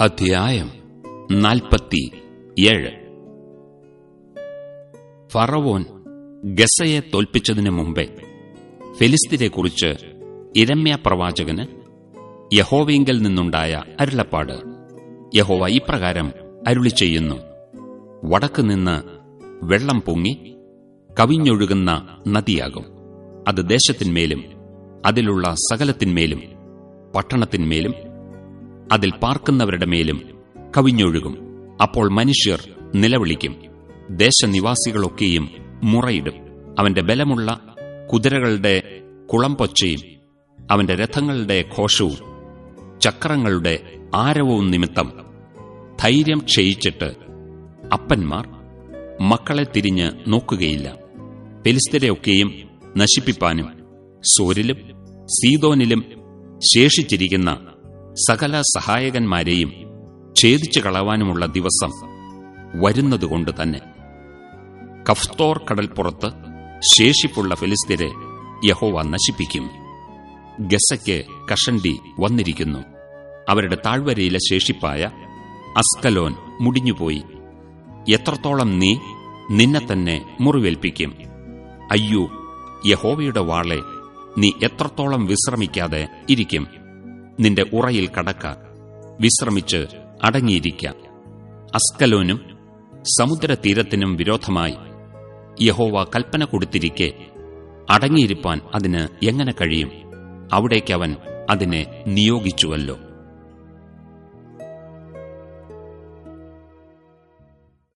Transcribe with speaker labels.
Speaker 1: അധ്യായം നാൽപ്പത്തി ഏഴ് ഫറവോൻ ഗസയെ തോൽപ്പിച്ചതിനു മുമ്പേ ഫെലിസ്തീനെക്കുറിച്ച് ഇരമ്യ പ്രവാചകന് യഹോവയിങ്കൽ നിന്നുണ്ടായ അരുളപ്പാട് യഹോവ ഇപ്രകാരം അരുളി ചെയ്യുന്നു. വടക്ക് നിന്ന് വെള്ളം പൊങ്ങി കവിഞ്ഞൊഴുകുന്ന നദിയാകും. അത് ദേശത്തിന്മേലും അതിലുള്ള സകലത്തിന്മേലും പട്ടണത്തിന്മേലും അതിൽ പാർക്കുന്നവരുടെ മേലും കവിഞ്ഞൊഴുകും. അപ്പോൾ മനുഷ്യർ നിലവിളിക്കും. ദേശനിവാസികളൊക്കെയും മുറയിടും. അവന്റെ ബലമുള്ള കുതിരകളുടെ കുളംപൊച്ചയും അവന്റെ രഥങ്ങളുടെ ഘോഷവും ചക്രങ്ങളുടെ ആരവവും നിമിത്തം ധൈര്യം ക്ഷയിച്ചിട്ട് അപ്പന്മാർ മക്കളെ തിരിഞ്ഞ് നോക്കുകയില്ല. പെലിസ്തരെയൊക്കെയും നശിപ്പിപ്പാനും സോരിലും സീതോനിലും ശേഷിച്ചിരിക്കുന്ന സകല സഹായകന്മാരെയും ഛേദിച്ചു കളവാനുമുള്ള ദിവസം വരുന്നതുകൊണ്ട് തന്നെ. കഫ്തോർ കടൽപ്പുറത്ത് ശേഷിപ്പുള്ള ഫിലിസ്തീരെ യഹോവ നശിപ്പിക്കും. ഗസയ്ക്ക് കഷണ്ടി വന്നിരിക്കുന്നു. അവരുടെ താഴ്വരയിലെ ശേഷിപ്പായ അസ്കലോൻ മുടിഞ്ഞുപോയി. എത്രത്തോളം നീ നിന്നെ തന്നെ മുറിവേൽപ്പിക്കും? അയ്യോ യഹോവയുടെ വാളെ നീ എത്രത്തോളം വിശ്രമിക്കാതെ ഇരിക്കും? നിന്റെ ഉറയിൽ കടക്ക. വിശ്രമിച്ച് അടങ്ങിയിരിക്ക. അസ്കലോനും സമുദ്രതീരത്തിനും വിരോധമായി യഹോവ കൽപ്പന കൊടുത്തിരിക്കെ അടങ്ങിയിരിപ്പാൻ അതിന് എങ്ങനെ കഴിയും? അവിടേക്കവൻ അതിനെ നിയോഗിച്ചുവല്ലോ.